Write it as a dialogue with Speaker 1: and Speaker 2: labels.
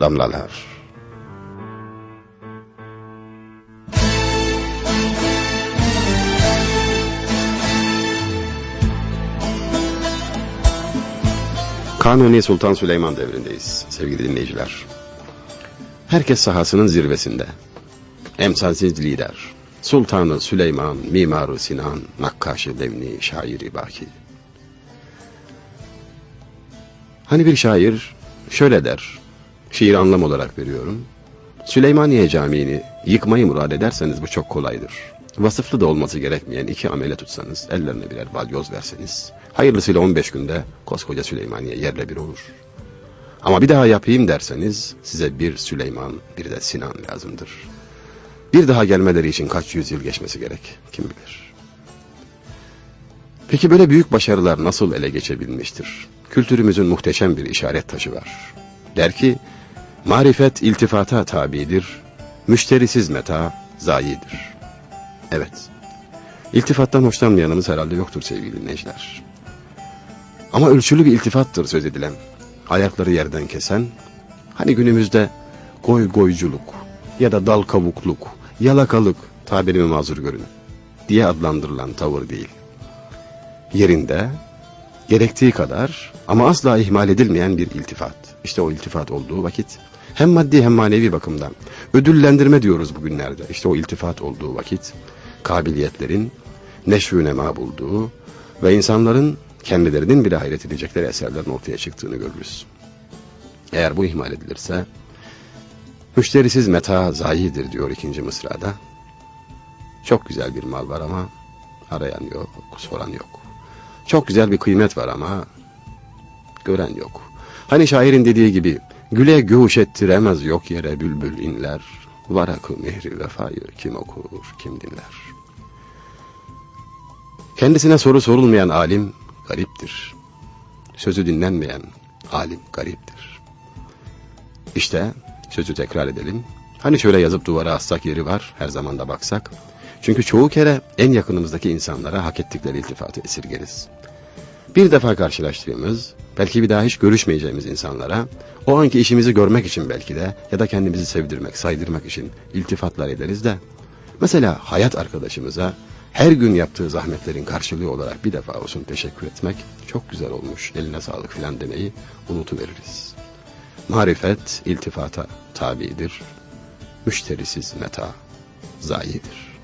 Speaker 1: Damlalar Kanuni Sultan Süleyman devrindeyiz sevgili dinleyiciler. Herkes sahasının zirvesinde. Emsalsiz lider. Sultanı Süleyman, Mimarı Sinan, Nakkaşı Devni, Şairi Baki. Hani bir şair şöyle der, şiir anlam olarak veriyorum. Süleymaniye Camii'ni yıkmayı murad ederseniz bu çok kolaydır. Vasıflı da olması gerekmeyen iki amele tutsanız, ellerine birer balyoz verseniz, hayırlısıyla 15 günde koskoca Süleymaniye yerle bir olur. Ama bir daha yapayım derseniz, size bir Süleyman, bir de Sinan lazımdır. Bir daha gelmeleri için kaç yüzyıl geçmesi gerek, kim bilir. Peki böyle büyük başarılar nasıl ele geçebilmiştir? Kültürümüzün muhteşem bir işaret taşı var. Der ki, marifet iltifata tabidir, müşterisiz meta zayidir. Evet, iltifattan hoşlanmayanımız herhalde yoktur sevgili dinleyiciler. Ama ölçülü bir iltifattır söz edilen. Ayakları yerden kesen, hani günümüzde goy goyculuk ya da dal kavukluk, yalakalık tabirimi mazur görün diye adlandırılan tavır değil. Yerinde, gerektiği kadar ama asla ihmal edilmeyen bir iltifat. İşte o iltifat olduğu vakit hem maddi hem manevi bakımdan ödüllendirme diyoruz bugünlerde. İşte o iltifat olduğu vakit kabiliyetlerin neşvü nema bulduğu ve insanların kendilerinin bile hayret edecekleri eserlerin ortaya çıktığını görürüz. Eğer bu ihmal edilirse müşterisiz meta zayidir diyor ikinci mısrada. Çok güzel bir mal var ama arayan yok, soran yok. Çok güzel bir kıymet var ama gören yok. Hani şairin dediği gibi güle güş ettiremez yok yere bülbül inler. Varakı mehri vefayı kim okur kim dinler. Kendisine soru sorulmayan alim gariptir. Sözü dinlenmeyen alim gariptir. İşte sözü tekrar edelim. Hani şöyle yazıp duvara assak yeri var her zaman da baksak. Çünkü çoğu kere en yakınımızdaki insanlara hak ettikleri iltifatı esirgeriz. Bir defa karşılaştığımız, belki bir daha hiç görüşmeyeceğimiz insanlara, o anki işimizi görmek için belki de ya da kendimizi sevdirmek, saydırmak için iltifatlar ederiz de, mesela hayat arkadaşımıza her gün yaptığı zahmetlerin karşılığı olarak bir defa olsun teşekkür etmek çok güzel olmuş, eline sağlık filan demeyi unutuveririz. Marifet iltifata tabidir, müşterisiz meta zayidir.